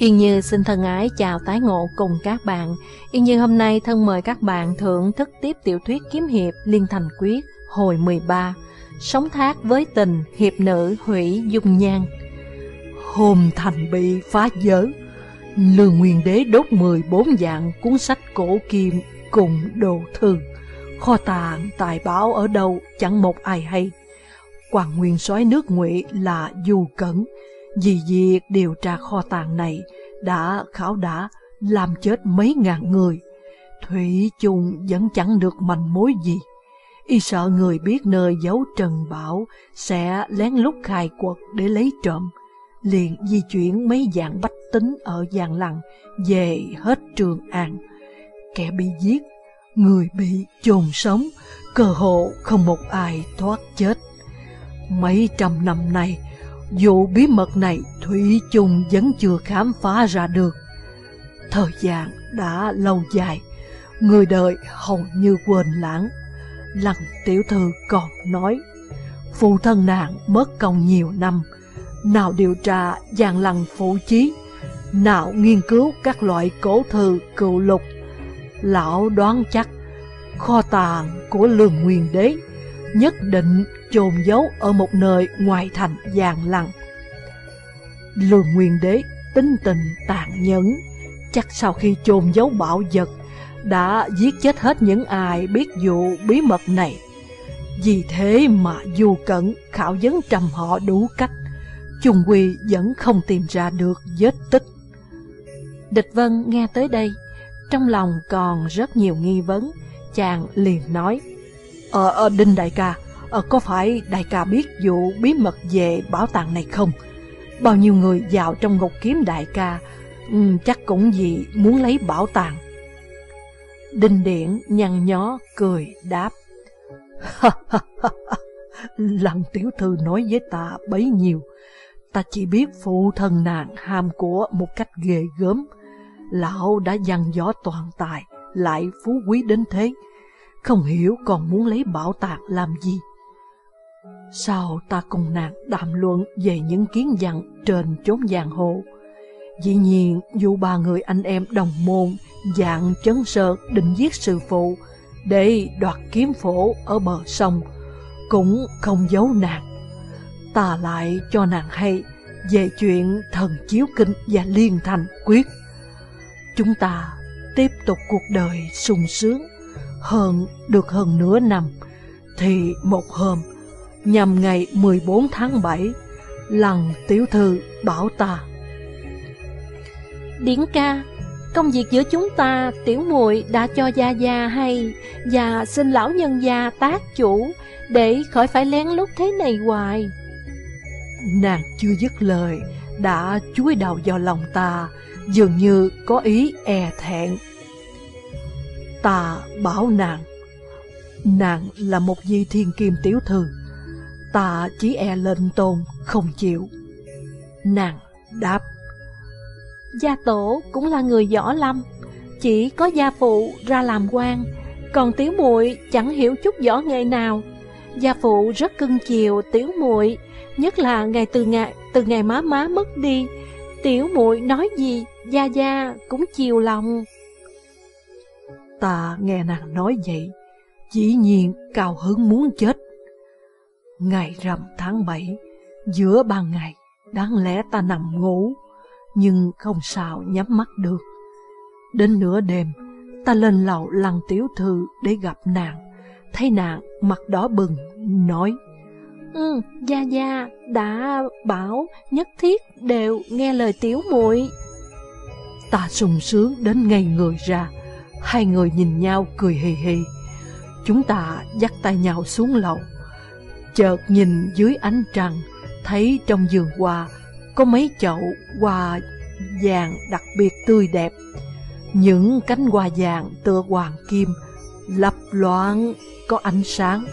Yên Như xin thân ái chào tái ngộ cùng các bạn. Yên Như hôm nay thân mời các bạn thưởng thức tiếp tiểu thuyết kiếm hiệp Liên Thành Quyết hồi 13. Sống thác với tình, hiệp nữ hủy dung nhan. Hôm thành bị phá giới, Lương Nguyên Đế đốt 14 dạng cuốn sách cổ kim cùng đồ thư. Kho tàng tài bảo ở đâu chẳng một ai hay. Hoàng nguyên soái nước ngụy là Du Cẩn, vì việc điều tra kho tàng này đã khảo đã làm chết mấy ngàn người. Thủy chung vẫn chẳng được manh mối gì. Y sợ người biết nơi giấu Trần Bảo sẽ lén lút khai quật để lấy trộm. Liền di chuyển mấy dạng bách tính ở Giang Lăng về hết Trường An. Kẻ bị giết, người bị chôn sống, cơ hộ không một ai thoát chết. Mấy trăm năm nay, dù bí mật này Thủy chung vẫn chưa khám phá ra được. Thời gian đã lâu dài, người đời hầu như quên lãng. Lăng tiểu thư còn nói, phụ thân nàng mất công nhiều năm, nào điều tra dàn lăng phụ chí, nào nghiên cứu các loại cổ thư cựu lục. Lão đoán chắc kho tàng của lương nguyên đế nhất định chôn giấu ở một nơi ngoài thành giàn lặng Lương Nguyên Đế tính tình tàn nhẫn, chắc sau khi chôn giấu bảo vật đã giết chết hết những ai biết vụ bí mật này. Vì thế mà dù cẩn khảo vấn trầm họ đủ cách, Trung Quy vẫn không tìm ra được vết tích. Địch Vân nghe tới đây, trong lòng còn rất nhiều nghi vấn, chàng liền nói, Ờ, ờ Đinh Đại ca, à, có phải Đại ca biết vụ bí mật về bảo tàng này không? Bao nhiêu người vào trong ngục kiếm Đại ca, um, chắc cũng vì muốn lấy bảo tàng. Đinh Điển nhăn nhó cười đáp. Lăng tiểu thư nói với ta bấy nhiêu, ta chỉ biết phụ thân nàng ham của một cách ghê gớm. Lão đã dằn gió toàn tài, lại phú quý đến thế, không hiểu còn muốn lấy bảo tàng làm gì. Sao ta cùng nàng đàm luận về những kiến dặn trên chốn giang hồ? Dĩ nhiên, dù ba người anh em đồng môn, dạng chấn sợ định giết sư phụ, để đoạt kiếm phổ ở bờ sông, cũng không giấu nàng. Ta lại cho nàng hay về chuyện thần chiếu kinh và liên thành quyết. Chúng ta tiếp tục cuộc đời sung sướng hơn được hơn nửa năm, thì một hôm, nhằm ngày 14 tháng 7, lần tiểu thư bảo ta. Điển ca, công việc giữa chúng ta tiểu muội đã cho gia gia hay và xin lão nhân gia tác chủ để khỏi phải lén lút thế này hoài. Nàng chưa dứt lời, đã chúi đầu vào lòng ta, dường như có ý e thẹn. Ta bảo nàng, nàng là một di thiên kim tiểu thư, ta chỉ e lên tôn, không chịu. Nàng đáp, Gia tổ cũng là người võ lâm, chỉ có gia phụ ra làm quan, còn tiểu muội chẳng hiểu chút võ nghệ nào. Gia phụ rất cưng chiều tiểu muội, nhất là ngày từ ngày từ ngày má má mất đi, tiểu muội nói gì, gia gia cũng chiều lòng. Ta nghe nàng nói vậy, dĩ nhiên cao hứng muốn chết. Ngày rằm tháng bảy, giữa ban ngày, đáng lẽ ta nằm ngủ, nhưng không sao nhắm mắt được. Đến nửa đêm, ta lên lầu lăng tiểu thư để gặp nàng, thấy nàng mặt đỏ bừng, nói Ừ, Gia Gia đã bảo nhất thiết đều nghe lời tiểu muội. Ta sung sướng đến ngay người ra, hai người nhìn nhau cười hì hì. Chúng ta dắt tay nhau xuống lầu. Chợt nhìn dưới ánh trăng, thấy trong giường hoa có mấy chậu hoa vàng đặc biệt tươi đẹp. Những cánh hoa vàng tựa hoàng kim, lập loạn có ánh sáng.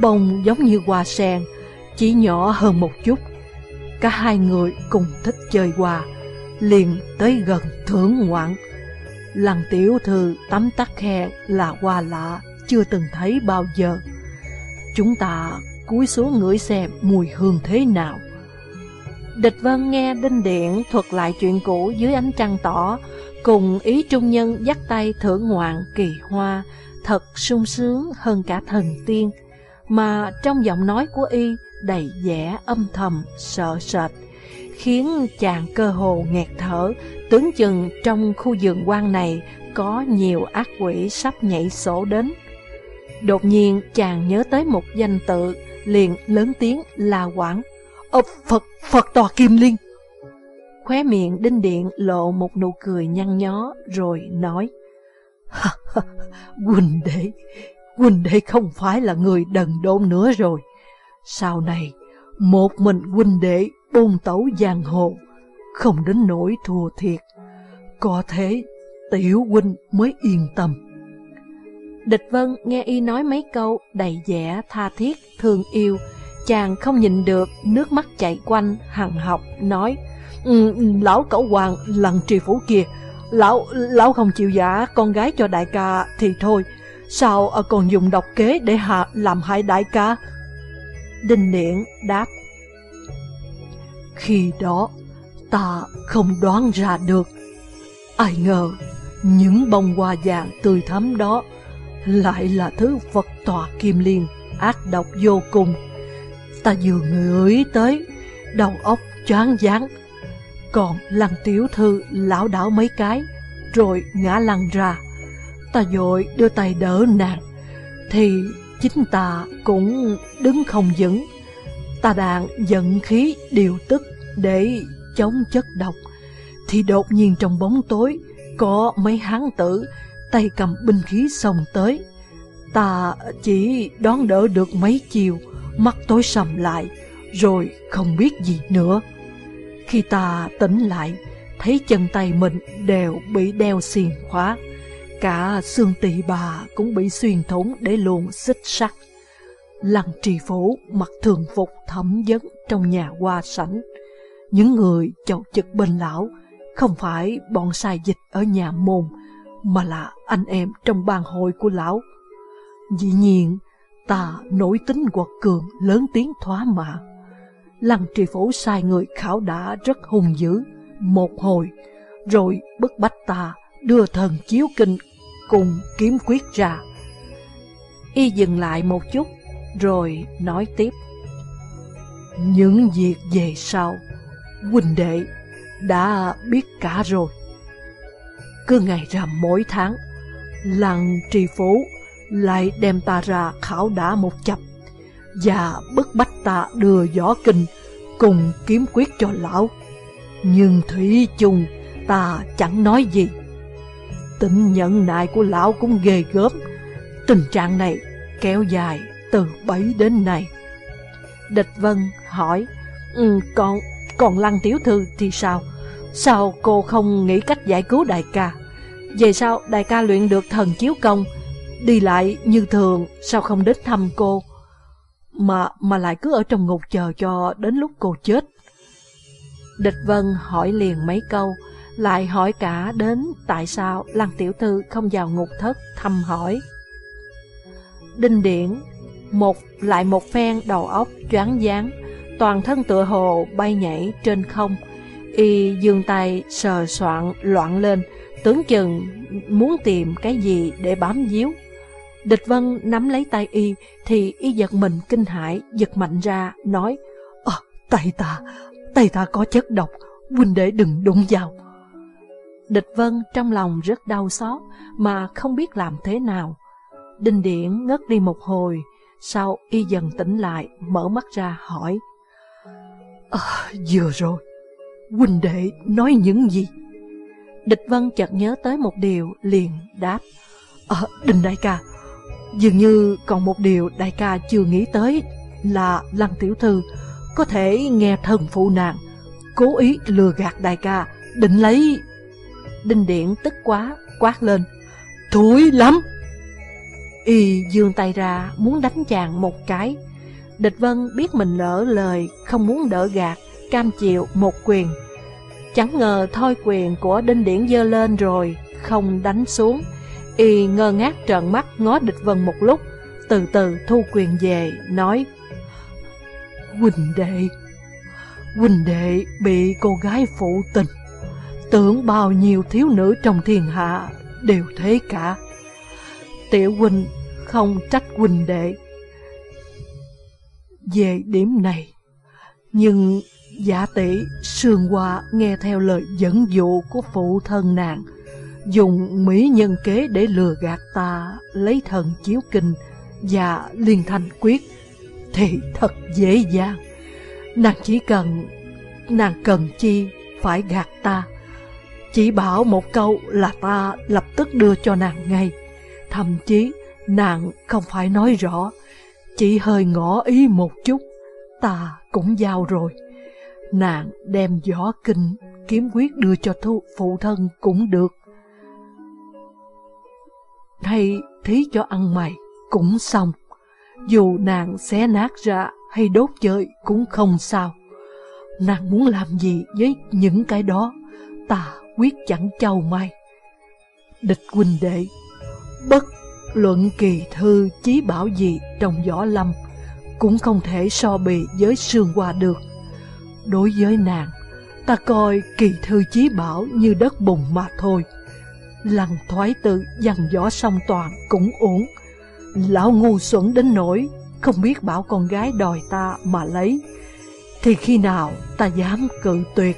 Bông giống như hoa sen, chỉ nhỏ hơn một chút. Cả hai người cùng thích chơi hoa, liền tới gần thưởng ngoạn. Lăng tiểu thư tắm tắc khe là hoa lạ, chưa từng thấy bao giờ. Chúng ta cúi xuống ngửi xem mùi hương thế nào. Địch Vân nghe Đinh Điện thuật lại chuyện cũ dưới ánh trăng tỏ, cùng ý trung nhân dắt tay thưởng ngoạn kỳ hoa, thật sung sướng hơn cả thần tiên. Mà trong giọng nói của y đầy vẻ âm thầm, sợ sệt, khiến chàng cơ hồ nghẹt thở, tướng chừng trong khu vườn quan này có nhiều ác quỷ sắp nhảy sổ đến. Đột nhiên chàng nhớ tới một danh tự, liền lớn tiếng la quảng. Ờ, Phật, Phật tòa Kim Liên. Khóe miệng đinh điện lộ một nụ cười nhăn nhó rồi nói. Quỳnh đệ, Quỳnh đệ không phải là người đần độn nữa rồi. Sau này, một mình Quỳnh đệ bôn tấu giang hồ, không đến nỗi thua thiệt. Có thế, tiểu huynh mới yên tâm. Địch Vân nghe y nói mấy câu đầy vẻ tha thiết, thương yêu, chàng không nhìn được, nước mắt chảy quanh, hằng học, nói, um, Lão cẩu hoàng lần trì phủ kia, lão lão không chịu giả con gái cho đại ca thì thôi, sao ờ còn dùng độc kế để hạ làm hại đại ca? Đinh Niễn đáp, Khi đó, ta không đoán ra được. Ai ngờ, những bông hoa vàng tươi thắm đó lại là thứ Phật tòa kim liên ác độc vô cùng. Ta vừa ngửi tới, đầu óc choáng váng. Còn lăng tiểu thư lão đảo mấy cái, rồi ngã lăn ra. Ta vội đưa tay đỡ nàng, thì chính ta cũng đứng không vững. Ta đang giận khí điều tức để chống chất độc, thì đột nhiên trong bóng tối có mấy hán tử tay cầm binh khí xông tới. Ta chỉ đón đỡ được mấy chiều, mắt tối sầm lại, rồi không biết gì nữa. Khi ta tỉnh lại, thấy chân tay mình đều bị đeo xiềng khóa. Cả xương tỳ bà cũng bị xuyên thủng để luồn xích sắt. Lăng trì phủ mặc thường phục thẩm vấn trong nhà hoa sảnh. Những người chậu trực bên lão không phải bọn sai dịch ở nhà môn, mà là anh em trong bang hội của lão. Dĩ nhiên, ta nổi tính quật cường lớn tiếng thoá mạ. Lăng trì phủ sai người khảo đã rất hung dữ, một hồi, rồi bức bách ta đưa thần chiếu kinh cùng kiếm quyết ra. Y dừng lại một chút, rồi nói tiếp. Những việc về sau, huynh đệ đã biết cả rồi. Cứ ngày rằm mỗi tháng, làng tri phú lại đem ta ra khảo đả một chập và bức bách ta đưa võ kinh cùng kiếm quyết cho lão. Nhưng Thủy chung ta chẳng nói gì. Tính nhận nại của lão cũng ghê gớm. Tình trạng này kéo dài từ bấy đến nay. Địch Vân hỏi, ừ, còn, còn Lăng Tiểu Thư thì sao? Sao cô không nghĩ cách giải cứu đại ca? Về sao đại ca luyện được thần chiếu công, đi lại như thường, sao không đến thăm cô? Mà mà lại cứ ở trong ngục chờ cho đến lúc cô chết. Địch Vân hỏi liền mấy câu, lại hỏi cả đến tại sao Lăng Tiểu Thư không vào ngục thất thăm hỏi. Đinh Điển, một lại một phen đầu óc choáng dáng toàn thân tựa hồ bay nhảy trên không, Y dương tay sờ soạn loạn lên, tướng chừng muốn tìm cái gì để bám díu. Địch Vân nắm lấy tay Y, thì Y giật mình kinh hãi, giật mạnh ra, nói, Ờ, tay ta, tay ta có chất độc, huynh đệ đừng đụng vào. Địch Vân trong lòng rất đau xót, mà không biết làm thế nào. Đinh Điển ngất đi một hồi, sau Y dần tỉnh lại, mở mắt ra hỏi, À, vừa rồi, huynh đệ nói những gì? Địch Vân chợt nhớ tới một điều, liền đáp. Ờ, Đình đại ca, dường như còn một điều đại ca chưa nghĩ tới là Lăng Tiểu Thư có thể nghe thần phụ nàng, cố ý lừa gạt đại ca, định lấy... Đinh Điện tức quá, quát lên. Thúi lắm! Y dương tay ra, muốn đánh chàng một cái. Địch Vân biết mình lỡ lời, không muốn đỡ gạt, cam chịu một quyền. Chẳng ngờ thôi quyền của Đinh Điển dơ lên rồi, không đánh xuống. Y ngơ ngác trợn mắt ngó địch vân một lúc, từ từ thu quyền về, nói Quỳnh đệ, Quỳnh đệ bị cô gái phụ tình, tưởng bao nhiêu thiếu nữ trong thiên hạ đều thế cả. Tiểu Quỳnh không trách Quỳnh đệ. Về điểm này, nhưng giả tỷ sương hoa nghe theo lời dẫn dụ của phụ thân nàng, dùng mỹ nhân kế để lừa gạt ta lấy thần chiếu kinh và liên thành quyết thì thật dễ dàng. Nàng chỉ cần, nàng cần chi phải gạt ta. Chỉ bảo một câu là ta lập tức đưa cho nàng ngay. Thậm chí nàng không phải nói rõ, chỉ hơi ngỏ ý một chút, ta cũng giao rồi. Nàng đem gió kinh, kiếm quyết đưa cho thu phụ thân cũng được. Hay thí cho ăn mày cũng xong. Dù nàng xé nát ra hay đốt chơi cũng không sao. Nàng muốn làm gì với những cái đó, ta quyết chẳng châu may. Địch huynh đệ, bất luận kỳ thư chí bảo gì trong võ lâm, cũng không thể so bì với sương hoa được. Đối với nàng, ta coi kỳ thư chí bảo như đất bùn mà thôi. Lăng thoái tự dằn võ song toàn cũng uổng. Lão ngu xuẩn đến nỗi không biết bảo con gái đòi ta mà lấy, thì khi nào ta dám cự tuyệt?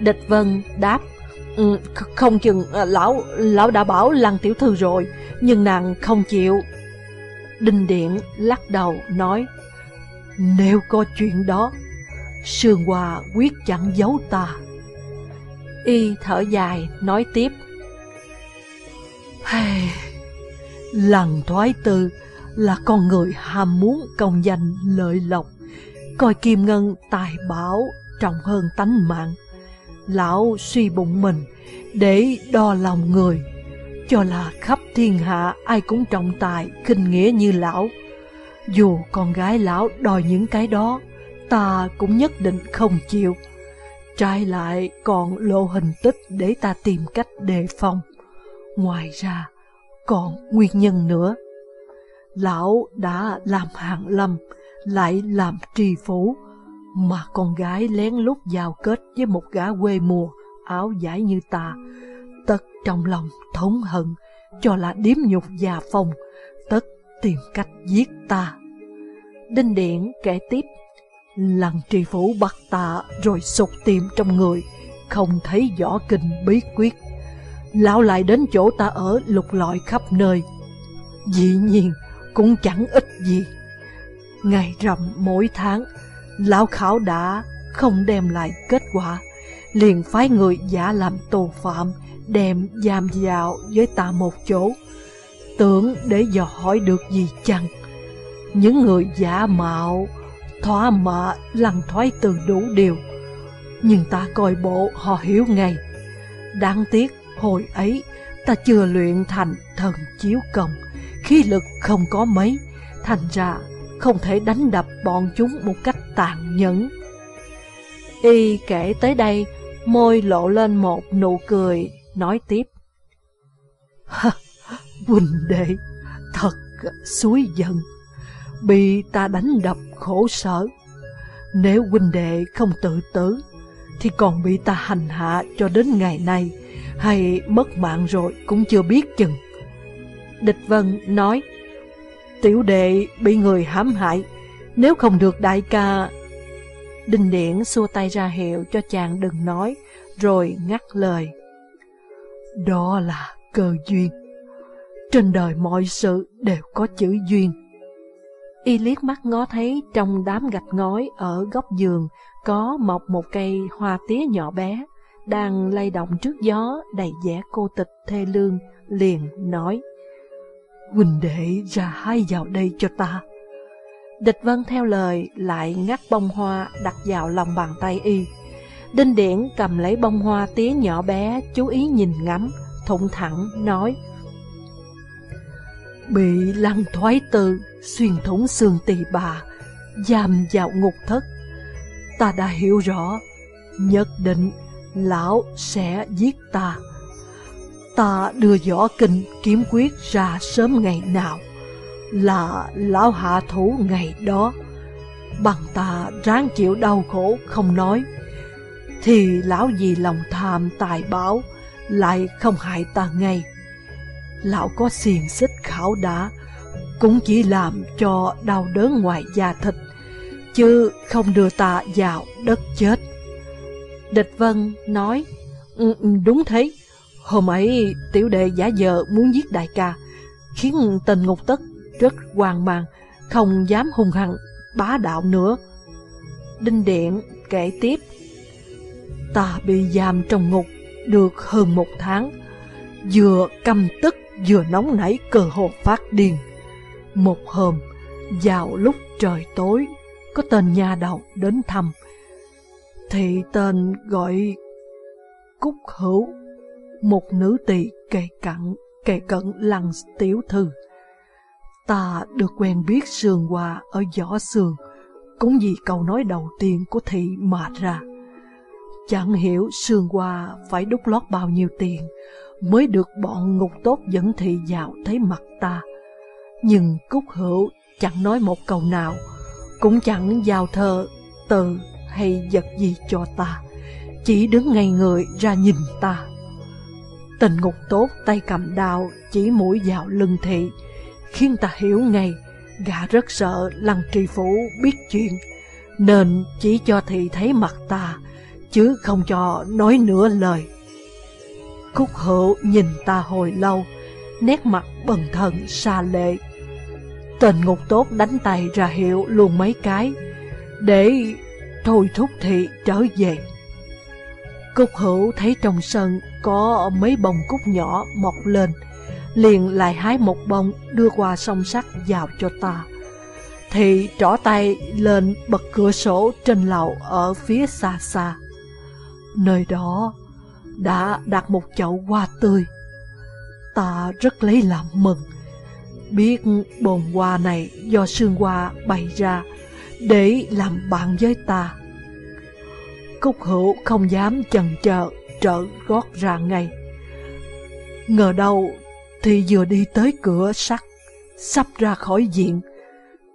Địch Vân đáp, ừ, không chừng ờ, lão lão đã bảo Lăng Tiểu Thư rồi, nhưng nàng không chịu. Đinh Điện lắc đầu nói, nếu có chuyện đó, Sương Hoa quyết chẳng giấu ta. Y thở dài nói tiếp, Hey, lần thoái tư là con người ham muốn công danh lợi lộc, coi kim ngân tài bảo trọng hơn tánh mạng. Lão suy bụng mình để đo lòng người, cho là khắp thiên hạ ai cũng trọng tài, khinh nghĩa như lão. Dù con gái lão đòi những cái đó, ta cũng nhất định không chịu. Trái lại còn lộ hình tích để ta tìm cách đề phòng. Ngoài ra, còn nguyên nhân nữa. Lão đã làm hạng lâm, lại làm trì phủ, mà con gái lén lút giao kết với một gã quê mùa, áo giải như ta. Tất trong lòng thống hận, cho là điếm nhục già phong, tất tìm cách giết ta. Đinh điển kể tiếp, lần tri phủ bắt ta rồi sụt tìm trong người, không thấy võ kinh bí quyết. Lão lại đến chỗ ta ở lục lọi khắp nơi. Dĩ nhiên, cũng chẳng ít gì. Ngày rằm mỗi tháng, lão khảo đã không đem lại kết quả, liền phái người giả làm tù phạm, đem giam vào với ta một chỗ. Tưởng để dò hỏi được gì chăng? Những người giả mạo, thỏa mạ, lăng thoái từ đủ điều. Nhưng ta coi bộ họ hiểu ngay. Đáng tiếc, hồi ấy ta chưa luyện thành thần chiếu công khí lực không có mấy, thành ra không thể đánh đập bọn chúng một cách tàn nhẫn. Y kể tới đây, môi lộ lên một nụ cười, nói tiếp. Huynh đệ, thật suối dần bị ta đánh đập khổ sở. Nếu huynh đệ không tự tử, thì còn bị ta hành hạ cho đến ngày nay, hay mất mạng rồi cũng chưa biết chừng. Địch Vân nói, Tiểu đệ bị người hãm hại, nếu không được đại ca... Đinh Điển xua tay ra hiệu cho chàng đừng nói, rồi ngắt lời. Đó là cơ duyên. Trên đời mọi sự đều có chữ duyên. Y liếc mắt ngó thấy trong đám gạch ngói ở góc giường có mọc một cây hoa tía nhỏ bé, đang lay động trước gió đầy vẻ cô tịch thê lương, liền nói. "Quỳnh đệ ra hai vào đây cho ta. Địch Vân theo lời lại ngắt bông hoa đặt vào lòng bàn tay y. Đinh Điển cầm lấy bông hoa tía nhỏ bé, chú ý nhìn ngắm, thụng thẳng, nói Bị lăng thoái tự xuyên thủng xương tỳ bà, giam vào ngục thất. Ta đã hiểu rõ, nhất định lão sẽ giết ta. Ta đưa võ kinh kiếm quyết ra sớm ngày nào Là lão hạ thủ ngày đó Bằng ta ráng chịu đau khổ không nói Thì lão vì lòng tham tài báo Lại không hại ta ngay Lão có xiềng xích khảo đá, Cũng chỉ làm cho đau đớn ngoài da thịt, Chứ không đưa ta vào đất chết. Địch Vân nói ừ, ừ, Đúng thế. Hôm ấy tiểu đệ giả vờ muốn giết đại ca, Khiến tình ngục tất rất hoang mang, Không dám hung hăng bá đạo nữa. Đinh Điện kể tiếp, Ta bị giam trong ngục được hơn một tháng, Vừa căm tức vừa nóng nảy cơ hồ phát điên. Một hôm vào lúc trời tối Có tên nhà đầu đến thăm. Thì tên gọi Cúc Hữu Một nữ tỳ kề cận Kề cận lăng tiểu thư. Ta được quen biết sườn hòa ở giỏ sườn, cũng vì câu nói đầu tiên của thị mà ra. Chẳng hiểu sườn hòa phải đúc lót bao nhiêu tiền mới được bọn ngục tốt dẫn thị vào thấy mặt ta. Nhưng Cúc Hữu chẳng nói một câu nào, cũng chẳng giao thơ, từ hay vật gì cho ta, chỉ đứng ngay người ra nhìn ta. Tình ngục tốt tay cầm đao chỉ mũi vào lưng thị, khiến ta hiểu ngay gã rất sợ lăng tri phủ biết chuyện, nên chỉ cho thị thấy mặt ta, chứ không cho nói nửa lời. Cúc hữu nhìn ta hồi lâu, nét mặt bần thần xa lệ. Tên ngục tốt đánh tay ra hiệu luôn mấy cái, để thôi thúc thị trở về. Cúc hữu thấy trong sân có mấy bông cúc nhỏ mọc lên, liền lại hái một bông đưa qua song sắt vào cho ta. Thị trỏ tay lên bật cửa sổ trên lầu ở phía xa xa. Nơi đó đã đặt một chậu hoa tươi. Ta rất lấy làm mừng, biết bồn hoa này do sương hoa bày ra để làm bạn với ta. Cúc hữu không dám chần chờ trở gót ra ngay. Ngờ đâu thì vừa đi tới cửa sắt, sắp ra khỏi diện,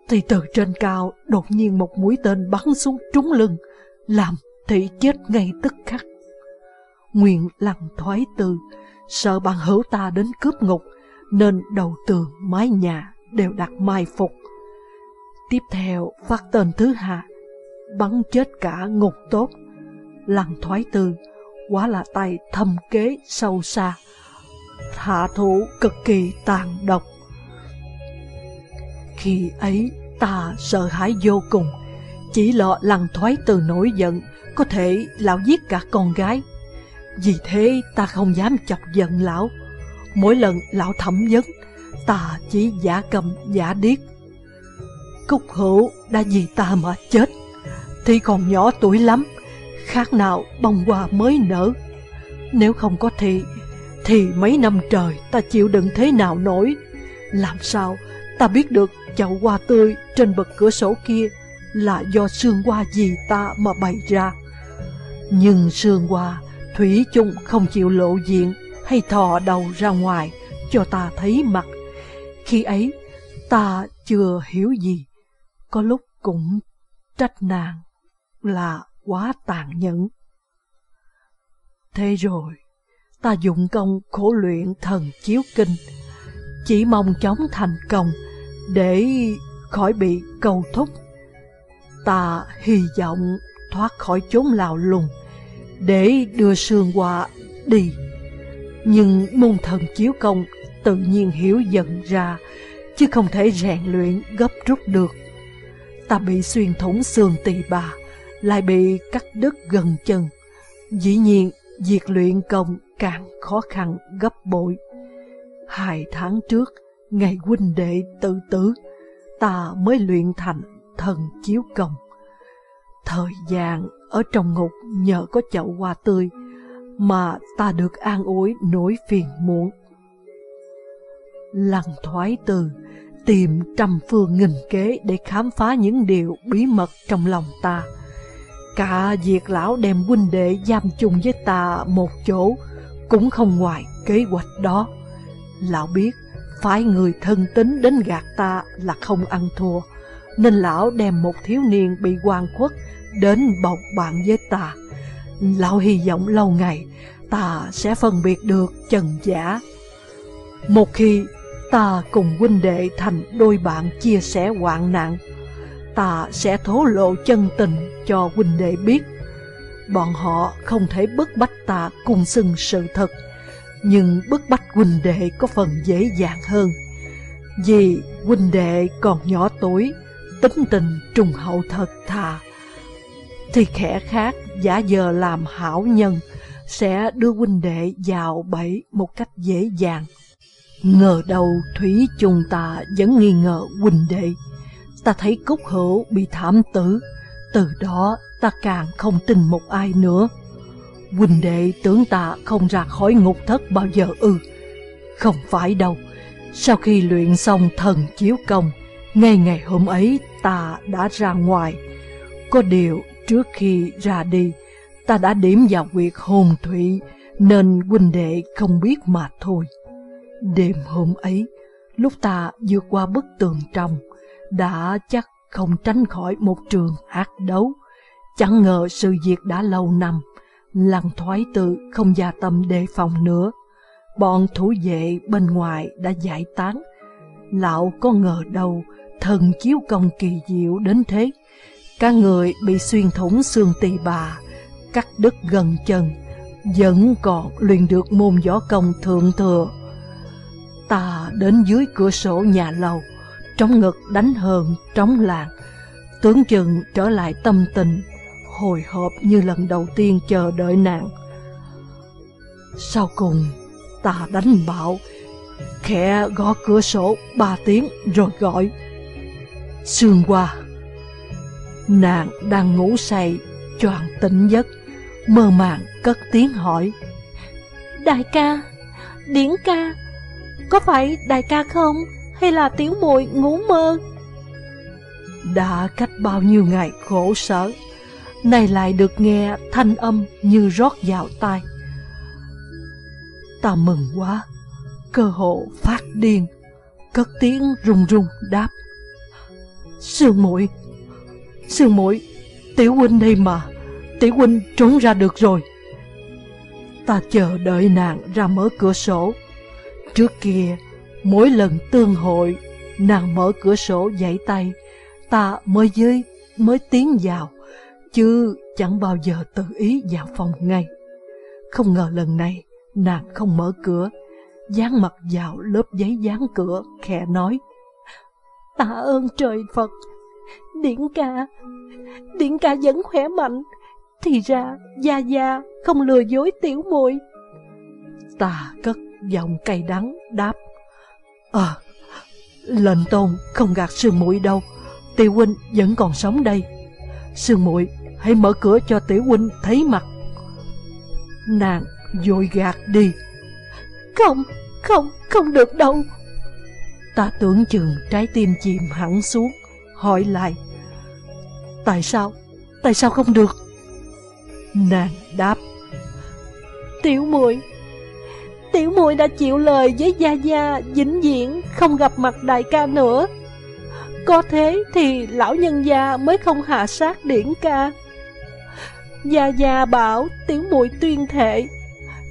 thì từ trên cao đột nhiên một mũi tên bắn xuống trúng lưng, làm thị chết ngay tức khắc. Nguyện lặng thoái tư, sợ bạn hữu ta đến cướp ngục, nên đầu tường, mái nhà đều đặt mai phục. Tiếp theo phát tên thứ hạ, bắn chết cả ngục tốt. Lăng thoái tư, quá là tay thâm kế sâu xa, hạ thủ cực kỳ tàn độc. Khi ấy ta sợ hãi vô cùng, chỉ lo lằn thoái từ nổi giận, có thể lão giết cả con gái. Vì thế ta không dám chọc giận lão. Mỗi lần lão thẩm vấn, ta chỉ giả cầm giả điếc. Cúc hữu đã vì ta mà chết, thì còn nhỏ tuổi lắm, khác nào bông hoa mới nở. Nếu không có thị thì mấy năm trời ta chịu đựng thế nào nổi. Làm sao ta biết được chậu hoa tươi trên bậc cửa sổ kia là do sương hoa gì ta mà bày ra. Nhưng sương hoa, Thủy chung không chịu lộ diện hay thò đầu ra ngoài cho ta thấy mặt. Khi ấy, ta chưa hiểu gì, có lúc cũng trách nàng là quá tàn nhẫn. Thế rồi, ta dụng công khổ luyện thần chiếu kinh, chỉ mong chóng thành công để khỏi bị cầu thúc. Ta hy vọng thoát khỏi chốn lào lùng để đưa sương hoa đi. Nhưng môn thần chiếu công tự nhiên hiểu giận ra, chứ không thể rèn luyện gấp rút được. Ta bị xuyên thủng xương tỳ bà, lại bị cắt đứt gần chân. Dĩ nhiên, việc luyện công càng khó khăn gấp bội. Hai tháng trước, ngày huynh đệ tự tử, ta mới luyện thành thần chiếu công. Thời gian ở trong ngục nhờ có chậu hoa tươi mà ta được an ủi nỗi phiền muộn. Lăng thoái từ, tìm trăm phương nghìn kế để khám phá những điều bí mật trong lòng ta. Cả việc lão đem huynh đệ giam chung với ta một chỗ cũng không ngoài kế hoạch đó. Lão biết, phải người thân tính đến gạt ta là không ăn thua, Nên lão đem một thiếu niên bị quan khuất Đến bọc bạn với ta. Lão hy vọng lâu ngày, Ta sẽ phân biệt được chân giả. Một khi ta cùng huynh đệ thành đôi bạn chia sẻ hoạn nạn, Ta sẽ thố lộ chân tình cho huynh đệ biết. Bọn họ không thể bức bách ta cùng xưng sự thật, Nhưng bức bách huynh đệ có phần dễ dàng hơn. Vì huynh đệ còn nhỏ tuổi, Tính tình trùng hậu thật thà. Thì kẻ khác, giả giờ làm hảo nhân, Sẽ đưa huynh đệ vào bẫy một cách dễ dàng. Ngờ đầu Thủy chúng ta vẫn nghi ngờ huynh đệ. Ta thấy Cúc Hữu bị thảm tử, Từ đó ta càng không tin một ai nữa. Huynh đệ tưởng ta không ra khỏi ngục thất bao giờ ư. Không phải đâu, Sau khi luyện xong thần chiếu công, Ngay ngày hôm ấy ta đã ra ngoài. Có điều trước khi ra đi, Ta đã điểm vào việc hồn thủy, Nên huynh đệ không biết mà thôi. Đêm hôm ấy, Lúc ta vượt qua bức tường trong, Đã chắc không tránh khỏi một trường ác đấu. Chẳng ngờ sự việc đã lâu năm, Lăng thoái tự không gia tâm đề phòng nữa. Bọn thủ vệ bên ngoài đã giải tán. Lão có ngờ đâu thần chiếu công kỳ diệu đến thế? Các người bị xuyên thủng xương tỳ bà, Cắt đứt gần chân, Vẫn còn luyện được môn võ công thượng thừa. Ta đến dưới cửa sổ nhà lầu, Trong ngực đánh hờn, trống làng. Tướng chừng trở lại tâm tình, Hồi hộp như lần đầu tiên chờ đợi nàng. Sau cùng, ta đánh bạo, Khẽ gõ cửa sổ ba tiếng rồi gọi, Sương qua Nàng đang ngủ say choàng tỉnh giấc Mơ màng cất tiếng hỏi. Đại ca Điển ca Có phải đại ca không? Hay là tiểu muội ngủ mơ? Đã cách bao nhiêu ngày khổ sở Này lại được nghe thanh âm như rót vào tai. Ta mừng quá Cơ hộ phát điên Cất tiếng rung rung đáp. Sương muội Sương muội, Tiểu huynh đây mà. Tiểu huynh trốn ra được rồi. Ta chờ đợi nàng ra mở cửa sổ. Trước kia, Mỗi lần tương hội, Nàng mở cửa sổ dãy tay, Ta mới dưới mới tiến vào, Chứ chẳng bao giờ tự ý vào phòng ngay. Không ngờ lần này, Nàng không mở cửa. Dán mặt vào lớp giấy dán cửa, Khẽ nói Tạ ơn trời Phật. Điển ca. Điển ca vẫn khỏe mạnh Thì ra Gia Gia không lừa dối tiểu muội. Ta cất giọng cay đắng đáp Ờ Lệnh tôn không gạt sương muội đâu Tiểu huynh vẫn còn sống đây. Sương muội hãy mở cửa cho tiểu huynh thấy mặt. Nàng vội gạt đi. Không, không, không được đâu. Ta tưởng chừng trái tim chìm hẳn xuống Hỏi lại Tại sao? Tại sao không được? Nàng đáp. Tiểu muội Tiểu muội đã chịu lời với Gia Gia, vĩnh viễn không gặp mặt đại ca nữa. Có thế thì lão nhân gia mới không hạ sát điển ca. Gia Gia bảo tiểu muội tuyên thệ.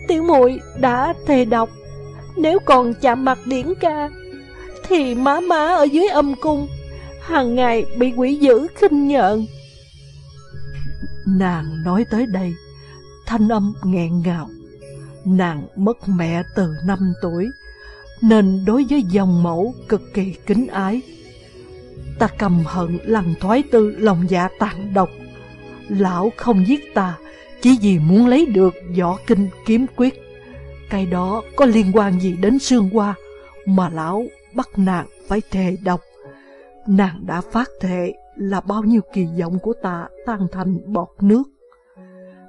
Tiểu muội đã thề độc. Nếu còn chạm mặt điển ca, Thì má má ở dưới âm cung hàng ngày bị quỷ dữ khinh nhợn. Nàng nói tới đây, Thanh âm nghẹn ngào. Nàng mất mẹ từ 5 tuổi, Nên đối với dòng mẫu cực kỳ kính ái. Ta cầm hận lằn thoái tư lòng dạ tàn độc. Lão không giết ta, Chỉ vì muốn lấy được võ kinh kiếm quyết. Cái đó có liên quan gì đến xương qua Mà lão bắt nàng phải thề độc? Nàng đã phát thệ là bao nhiêu kỳ vọng của ta tan thành bọt nước.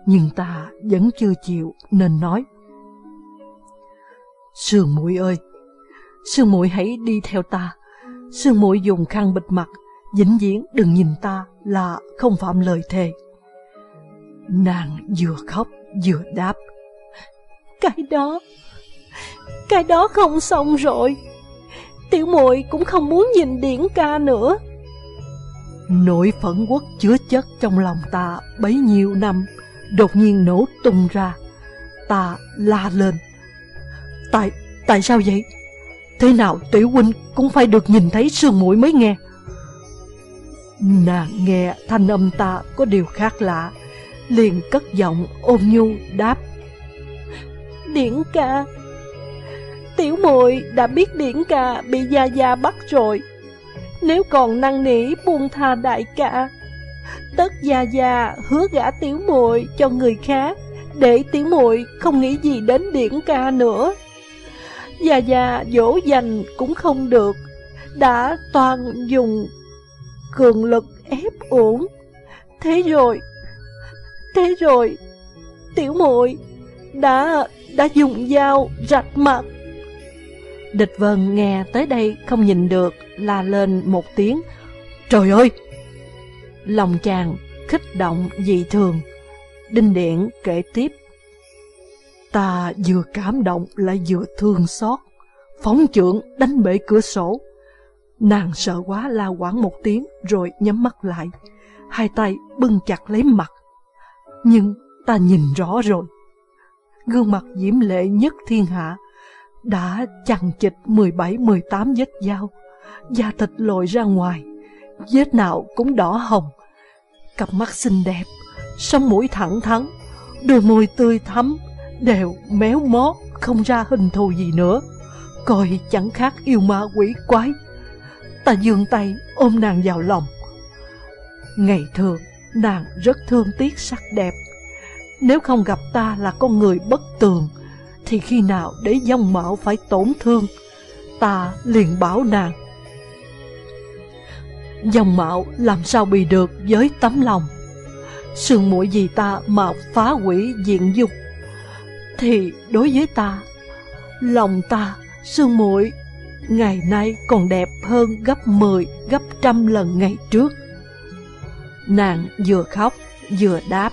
Nhưng ta vẫn chưa chịu nên nói. Sương muội ơi Sương muội hãy đi theo ta. Sương muội dùng khăn bịt mặt, vĩnh viễn đừng nhìn ta là không phạm lời thề. Nàng vừa khóc vừa đáp. Cái đó Cái đó không xong rồi. Tiểu muội cũng không muốn nhìn điển ca nữa. Nỗi phẫn quốc chứa chất trong lòng ta bấy nhiêu năm Đột nhiên nổ tung ra. Ta la lên. Tại, tại sao vậy? Thế nào tiểu huynh cũng phải được nhìn thấy sương mũi mới nghe? Nàng nghe thanh âm ta có điều khác lạ Liền cất giọng ôm nhu đáp. Điển ca Tiểu muội đã biết điển ca bị Gia Gia bắt rồi. Nếu còn năng nỉ buông tha đại ca, Tất Gia Gia hứa gả tiểu muội cho người khác, Để tiểu muội không nghĩ gì đến điển ca nữa. Gia Gia dỗ dành cũng không được, Đã toàn dùng cường lực ép uổng. Thế rồi Thế rồi, Tiểu muội đã đã dùng dao rạch mặt Địch Vân nghe tới đây không nhìn được, La lên một tiếng. Trời ơi! Lòng chàng kích động dị thường. Đinh Điện kể tiếp. Ta vừa cảm động lại vừa thương xót. Phóng trưởng đánh bể cửa sổ. Nàng sợ quá la quảng một tiếng Rồi nhắm mắt lại. Hai tay bưng chặt lấy mặt. Nhưng ta nhìn rõ rồi. Gương mặt diễm lệ nhất thiên hạ đã chằng chịch 17-18 vết dao. Da thịt lồi ra ngoài, Vết nào cũng đỏ hồng. Cặp mắt xinh đẹp Sống mũi thẳng thắn, Đôi môi tươi thắm, Đều méo mó, Không ra hình thù gì nữa. Coi chẳng khác yêu ma quỷ quái. Ta dương tay ôm nàng vào lòng. Ngày thường, Nàng rất thương tiếc sắc đẹp. Nếu không gặp ta là con người bất tường thì khi nào để dòng mạo phải tổn thương Ta liền bảo nàng Dòng mạo làm sao bị được với tấm lòng Sương mũi gì ta mà phá hủy diện dục Thì đối với ta Lòng ta sương mũi ngày nay còn đẹp hơn gấp 10, gấp trăm lần ngày trước. Nàng vừa khóc, vừa đáp.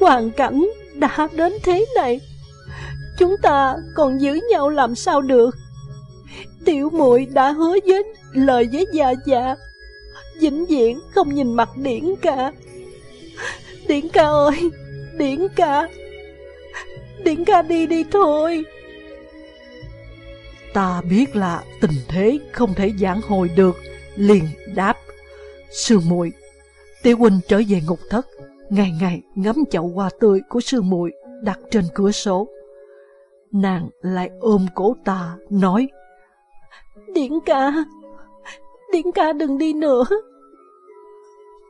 Hoàn cảnh đã đến thế này, chúng ta còn giữ nhau làm sao được? Tiểu muội đã hứa với lời với già già, vĩnh viễn không nhìn mặt điển ca. Điển ca ơi, điển ca, điển ca đi đi thôi. Ta biết là tình thế không thể giảng hồi được, liền đáp. Sư muội Tiểu huynh trở về ngục thất, ngày ngày ngắm chậu hoa tươi của sư muội đặt trên cửa sổ. Nàng lại ôm cổ ta, nói. Điển ca, Điển ca đừng đi nữa.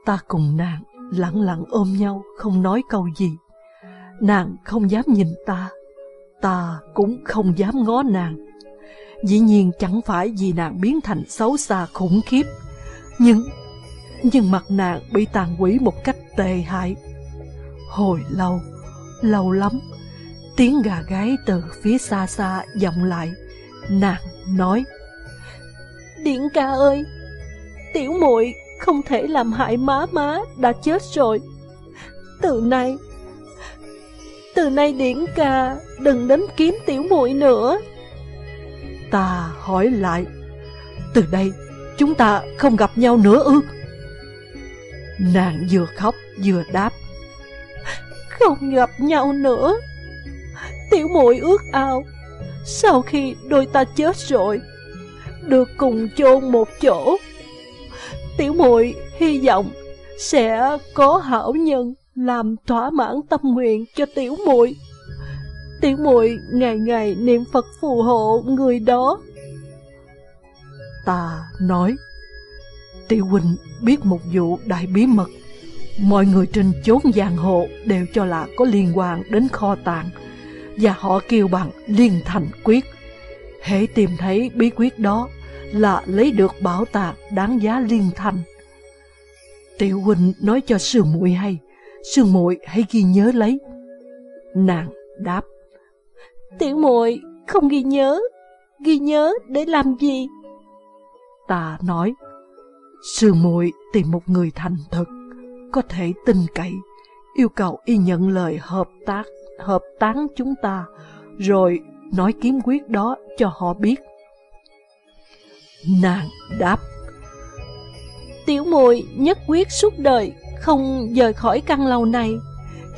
Ta cùng nàng lặng lặng ôm nhau, không nói câu gì. Nàng không dám nhìn ta, ta cũng không dám ngó nàng. Dĩ nhiên chẳng phải vì nàng biến thành xấu xa khủng khiếp Nhưng Nhưng mặt nàng bị tàn quỷ một cách tệ hại Hồi lâu Lâu lắm Tiếng gà gáy từ phía xa xa vọng lại Nàng nói Điện ca ơi Tiểu muội không thể làm hại má má đã chết rồi Từ nay Từ nay điển ca đừng đến kiếm tiểu muội nữa Ta hỏi lại, từ đây chúng ta không gặp nhau nữa ư? Nàng vừa khóc vừa đáp, không gặp nhau nữa. Tiểu muội ước ao, sau khi đôi ta chết rồi, được cùng chôn một chỗ. Tiểu muội hy vọng sẽ có hảo nhân làm thỏa mãn tâm nguyện cho tiểu muội. Tiểu muội ngày ngày niệm Phật phù hộ người đó. Ta nói, Tiểu huynh biết một vụ đại bí mật. Mọi người trên chốn giang hồ đều cho là có liên quan đến kho tàng, và họ kêu bằng liên thành quyết. Hễ tìm thấy bí quyết đó là lấy được bảo tàng đáng giá liên thành. Tiểu huynh nói cho sư muội hay, sư muội hãy ghi nhớ lấy. Nàng đáp. Tiểu muội không ghi nhớ, ghi nhớ để làm gì? Ta nói, sư muội tìm một người thành thực, có thể tin cậy, yêu cầu y nhận lời hợp tác, hợp tán chúng ta, rồi nói kiếm quyết đó cho họ biết. Nàng đáp, tiểu muội nhất quyết suốt đời không rời khỏi căn lầu này,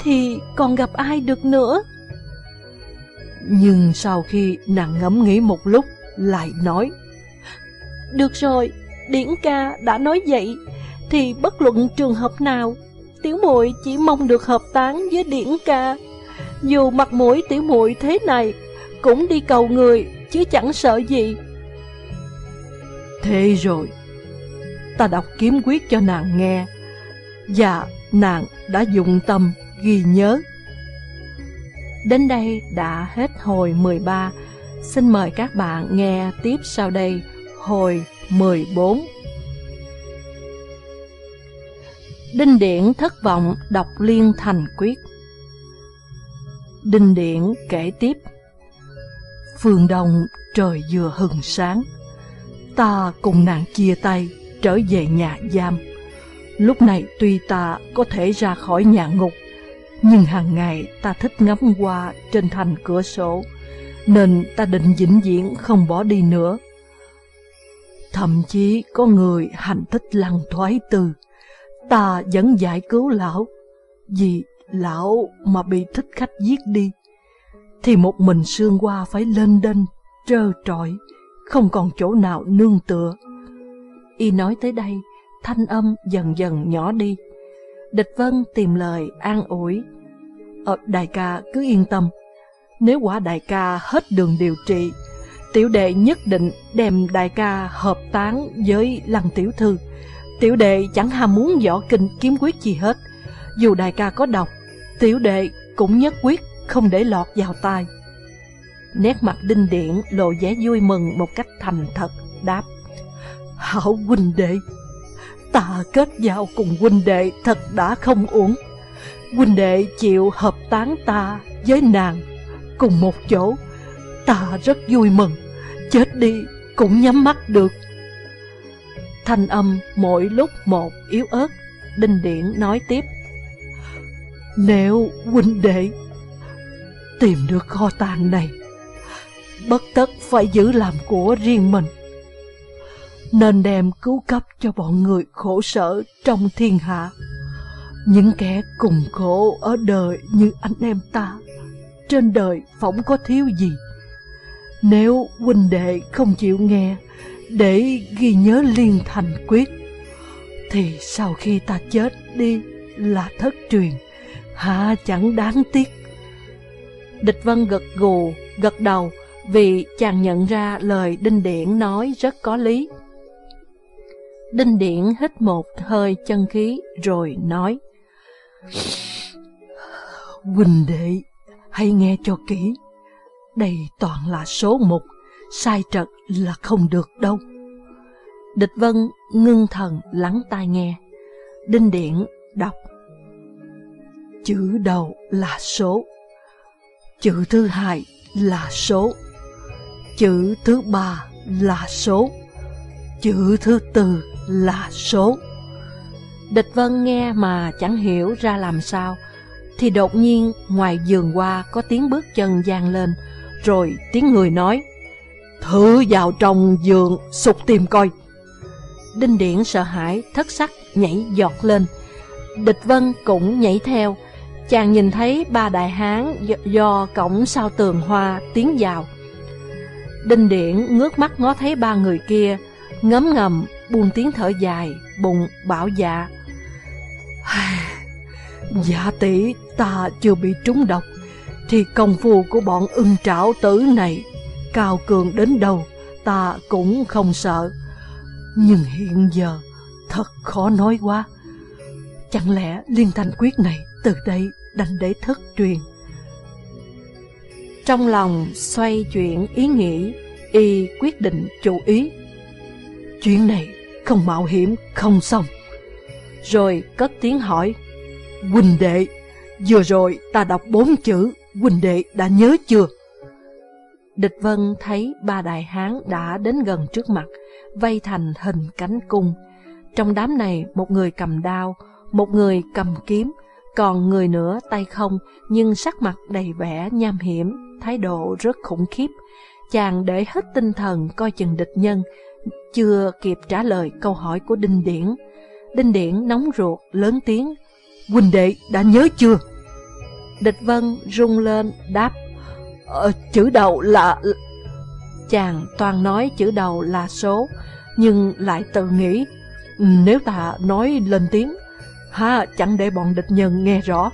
thì còn gặp ai được nữa? Nhưng sau khi nàng ngẫm nghĩ một lúc, lại nói Được rồi, điển ca đã nói vậy, thì bất luận trường hợp nào, tiểu muội chỉ mong được hợp tán với điển ca. Dù mặt mũi tiểu muội thế này, cũng đi cầu người, chứ chẳng sợ gì. Thế rồi, ta đọc kiếm quyết cho nàng nghe, và nàng đã dụng tâm ghi nhớ. Đến đây đã hết hồi 13, xin mời các bạn nghe tiếp sau đây hồi 14. Đinh Điển thất vọng đọc liên thành quyết. Đinh Điển kể tiếp. Phương Đông trời vừa hừng sáng. Ta cùng nàng chia tay trở về nhà giam. Lúc này tuy ta có thể ra khỏi nhà ngục Nhưng hàng ngày ta thích ngắm qua trên thành cửa sổ Nên ta định vĩnh viễn không bỏ đi nữa. Thậm chí có người hành thích lăng thoái từ, Ta vẫn giải cứu lão Vì lão mà bị thích khách giết đi, Thì một mình xương qua phải lên đênh Trơ trọi, Không còn chỗ nào nương tựa. Y nói tới đây, Thanh âm dần dần nhỏ đi. Địch Vân tìm lời an ủi. Ờ đại ca, cứ yên tâm. Nếu quả đại ca hết đường điều trị, Tiểu đệ nhất định đem đại ca hợp tán với lăng tiểu thư. Tiểu đệ chẳng ham muốn võ kinh kiếm quyết gì hết. Dù đại ca có độc Tiểu đệ cũng nhất quyết không để lọt vào tai. Nét mặt đinh Điện lộ vẻ vui mừng một cách thành thật, Đáp, Hảo huynh đệ, Ta kết giao cùng huynh đệ thật đã không uổng. Huynh đệ chịu hợp tán ta với nàng Cùng một chỗ, Ta rất vui mừng, Chết đi cũng nhắm mắt được. Thanh âm mỗi lúc một yếu ớt, Đinh Điển nói tiếp nếu huynh đệ Tìm được kho tàng này, Bất tất phải giữ làm của riêng mình. Nên đem cứu cấp cho bọn người khổ sở trong thiên hạ. Những kẻ cùng khổ ở đời như anh em ta, Trên đời phỏng có thiếu gì? Nếu huynh đệ không chịu nghe để ghi nhớ liên thành quyết, thì sau khi ta chết đi là thất truyền hả, chẳng đáng tiếc địch vân gật gù, gật đầu vì chàng nhận ra lời đinh điển nói rất có lý đinh điển hít một hơi chân khí rồi nói, huynh đệ, hãy nghe cho kỹ đây toàn là số mục sai trật là không được đâu. Địch Vân ngưng thần lắng tai nghe. Đinh Điển đọc. Chữ đầu là số. Chữ thứ hai là số. Chữ thứ ba là số. Chữ thứ tư là số. Địch Vân nghe mà chẳng hiểu ra làm sao, thì đột nhiên ngoài giường qua có tiếng bước chân vang lên, rồi tiếng người nói. Thử vào trong giường sụt tìm coi Đinh Điển sợ hãi thất sắc nhảy giọt lên Địch Vân cũng nhảy theo Chàng nhìn thấy ba đại hán do, do cổng sau tường hoa tiến vào Đinh Điển ngước mắt ngó thấy ba người kia Ngấm ngầm buông tiếng thở dài Bụng bảo dạ Dạ tỷ ta chưa bị trúng độc Thì công phu của bọn ưng trảo tử này cao cường đến đâu ta cũng không sợ. Nhưng hiện giờ thật khó nói quá. Chẳng lẽ liên thanh quyết này từ đây đành để thất truyền? Trong lòng xoay chuyển ý nghĩ, y quyết định chủ ý. Chuyện này không mạo hiểm, không xong. Rồi cất tiếng hỏi. Quỳnh đệ, vừa rồi ta đọc bốn chữ, Quỳnh đệ đã nhớ chưa? Địch Vân thấy ba đại hán đã đến gần trước mặt, vây thành hình cánh cung. Trong đám này, một người cầm đao, một người cầm kiếm, còn người nữa tay không, nhưng sắc mặt đầy vẻ nham hiểm, thái độ rất khủng khiếp. Chàng để hết tinh thần coi chừng địch nhân, chưa kịp trả lời câu hỏi của Đinh Điển. Đinh Điển nóng ruột, lớn tiếng. Quỳnh đệ đã nhớ chưa? Địch Vân rung lên, đáp. Ờ, chữ đầu là... Chàng toàn nói chữ đầu là số, nhưng lại tự nghĩ. Ừ, nếu ta nói lên tiếng, ha chẳng để bọn địch nhân nghe rõ.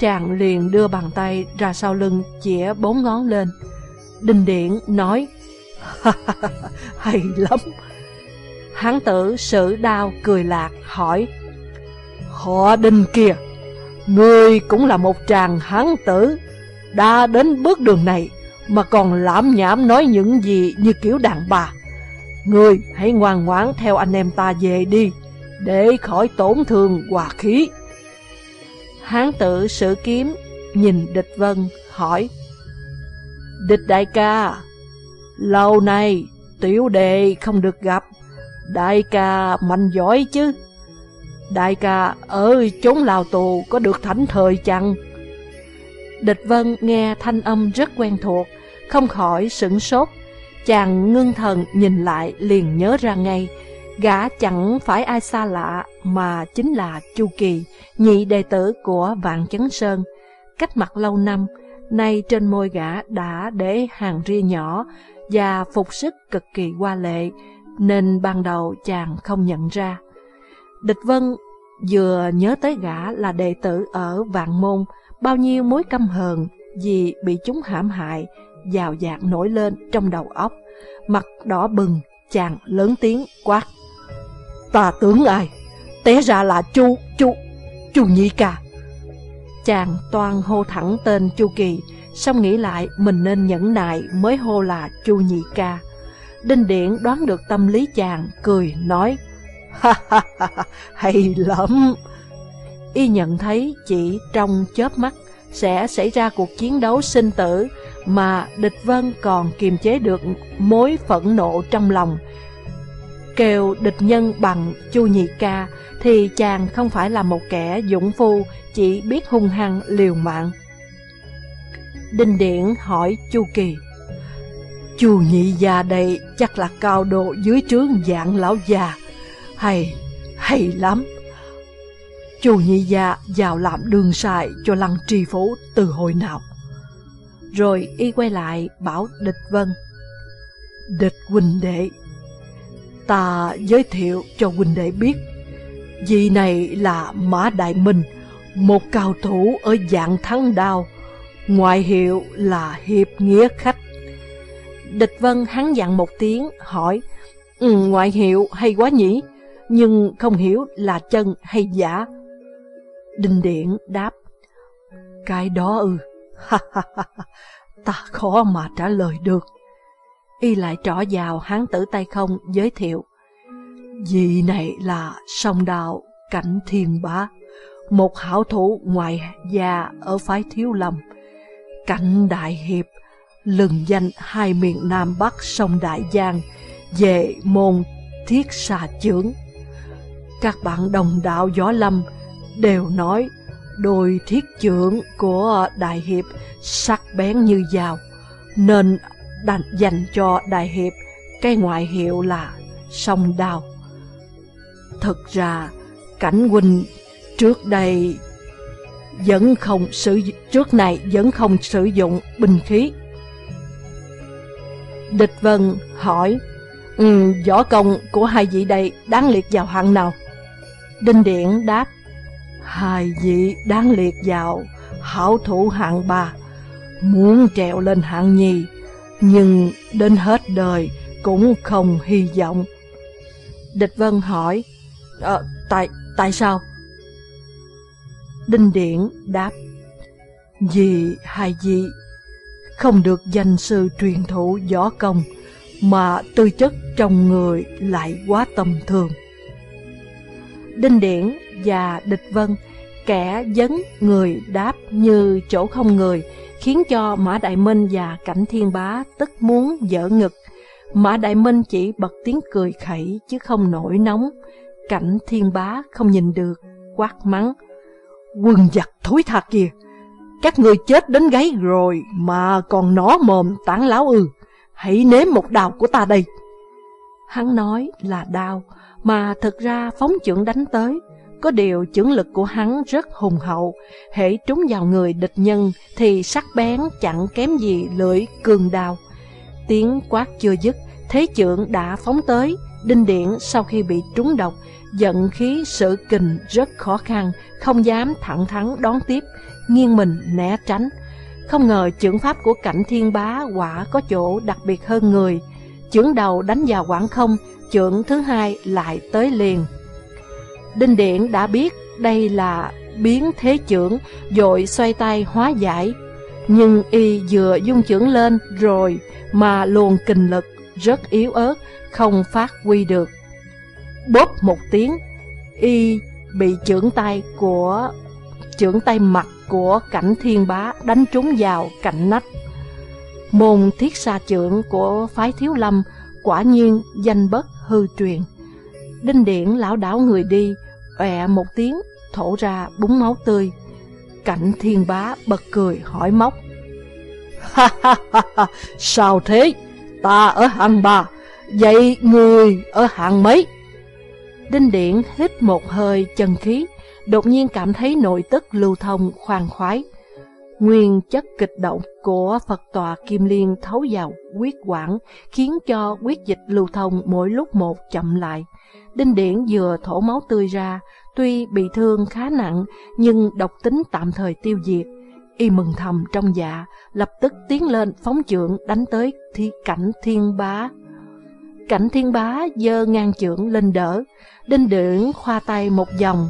Chàng liền đưa bàn tay ra sau lưng chĩa bốn ngón lên. Đinh Điện nói, hay lắm. Hán tử sử đao cười lạc hỏi, Họ đinh kia, ngươi cũng là một chàng hán tử, đã đến bước đường này mà còn lãm nhảm nói những gì như kiểu đàn bà. Ngươi hãy ngoan ngoãn theo anh em ta về đi, để khỏi tổn thương hòa khí. Hán tử sử kiếm, nhìn địch vân, hỏi Địch đại ca, lâu nay tiểu đệ không được gặp, đại ca mạnh giỏi chứ. Đại ca ở chốn lào tù có được thảnh thời chăng? Địch vân nghe thanh âm rất quen thuộc, không khỏi sửng sốt. Chàng ngưng thần nhìn lại liền nhớ ra ngay, gã chẳng phải ai xa lạ mà chính là Chu Kỳ, nhị đệ tử của Vạn Chấn Sơn. Cách mặt lâu năm, nay trên môi gã đã để hàng ria nhỏ và phục sức cực kỳ hoa lệ, nên ban đầu chàng không nhận ra. Địch Vân vừa nhớ tới gã là đệ tử ở Vạn Môn, bao nhiêu mối căm hờn vì bị chúng hãm hại, dào dạt nổi lên trong đầu óc. Mặt đỏ bừng, chàng lớn tiếng quát. Ta tưởng ai? Té ra là chu, chu, chu nhị ca. Chàng toàn hô thẳng tên Chu Kỳ, xong nghĩ lại mình nên nhẫn nại mới hô là Chu nhị ca. Đinh Điện đoán được tâm lý chàng, cười nói, ha ha ha, hay lắm. Y nhận thấy chỉ trong chớp mắt sẽ xảy ra cuộc chiến đấu sinh tử mà địch vân còn kiềm chế được mối phẫn nộ trong lòng. Kêu địch nhân bằng chu nhị ca thì chàng không phải là một kẻ dũng phu chỉ biết hung hăng liều mạng. Đinh Điển hỏi Chu Kỳ Chu nhị già đây chắc là cao độ dưới trướng dạng lão già Hay, hay lắm Chu nhị gia vào làm đường xài cho lăng tri phủ từ hồi nào Rồi y quay lại bảo địch vân Địch huynh đệ Ta giới thiệu cho huynh đệ biết. Vị này là Mã Đại Minh Một cao thủ ở dạng thắng đao Ngoại hiệu là Hiệp Nghĩa Khách. Địch Vân hắn dặn một tiếng hỏi ừ, Ngoại hiệu hay quá nhỉ? Nhưng không hiểu là chân hay giả. Đinh Điện đáp Cái đó ư. Ta khó mà trả lời được. Y lại trỏ vào hán tử tay không giới thiệu Vị này là sông đạo cảnh thiên bá Một hảo thủ ngoại gia ở phái thiếu lâm. Cảnh đại hiệp Lừng danh hai miền Nam Bắc sông Đại Giang Về môn thiết xà chưởng Các bạn đồng đạo gió lâm đều nói đôi thiết trưởng của Đại Hiệp sắc bén như dao, nên đành dành cho Đại Hiệp cái ngoại hiệu là sông đào. Thực ra, cảnh huynh trước đây vẫn không sử trước này vẫn không sử dụng binh khí. Địch Vân hỏi, ừ, võ công của hai vị đây đáng liệt vào hạng nào? Đinh Điện đáp, Hai vị đáng liệt vào hảo thủ hạng ba, muốn trèo lên hạng nhì, nhưng đến hết đời cũng không hy vọng. Địch Vân hỏi, à, tại, tại sao? Đinh Điển đáp, vì hai vị không được danh sư truyền thụ võ công, mà tư chất trong người lại quá tầm thường. Đinh Điển và Địch Vân, kẻ dấn người đáp như chỗ không người, khiến cho Mã Đại Minh và Cảnh Thiên Bá tức muốn dở ngực. Mã Đại Minh chỉ bật tiếng cười khẩy chứ không nổi nóng. Cảnh Thiên Bá không nhìn được, quát mắng. quần giặc thối thật kìa, các người chết đến gáy rồi mà còn nó mồm tán láo ư, hãy nếm một đào của ta đây. Hắn nói là đào mà thực ra phóng trưởng đánh tới. Có điều chưởng lực của hắn rất hùng hậu, hễ trúng vào người địch nhân thì sắc bén chẳng kém gì lưỡi cường đao. Tiếng quát chưa dứt, thế trưởng đã phóng tới, đinh điển sau khi bị trúng độc, giận khí sự kình rất khó khăn, không dám thẳng thắn đón tiếp, nghiêng mình né tránh. Không ngờ trưởng pháp của cảnh thiên bá quả có chỗ đặc biệt hơn người. Chưởng đầu đánh vào quảng không, chưởng thứ hai lại tới liền. Đinh Điện đã biết đây là biến thế trưởng, dội xoay tay hóa giải. Nhưng y vừa dung trưởng lên rồi mà luồng kình lực rất yếu ớt, không phát huy được. Bóp một tiếng, y bị trưởng tay của trưởng tay mặt của cảnh thiên bá đánh trúng vào cạnh nách. Môn thiết xa trưởng của phái thiếu lâm quả nhiên danh bất hư truyền. Đinh điển lão đảo người đi, ẹ một tiếng, thổ ra búng máu tươi. Cảnh thiên bá bật cười hỏi móc. Ha ha ha ha, sao thế? Ta ở hạng ba, vậy người ở hạng mấy? Đinh điển hít một hơi chân khí, đột nhiên cảm thấy nội tức lưu thông khoan khoái. Nguyên chất kịch động của Phật tòa Kim Liên thấu vào huyết quản, khiến cho huyết dịch lưu thông mỗi lúc một chậm lại. Đinh Điển vừa thổ máu tươi ra, tuy bị thương khá nặng, nhưng độc tính tạm thời tiêu diệt. Y mừng thầm trong dạ, lập tức tiến lên phóng trưởng đánh tới thi cảnh thiên bá. Cảnh thiên bá dơ ngang trưởng lên đỡ, Đinh Điển khoa tay một vòng,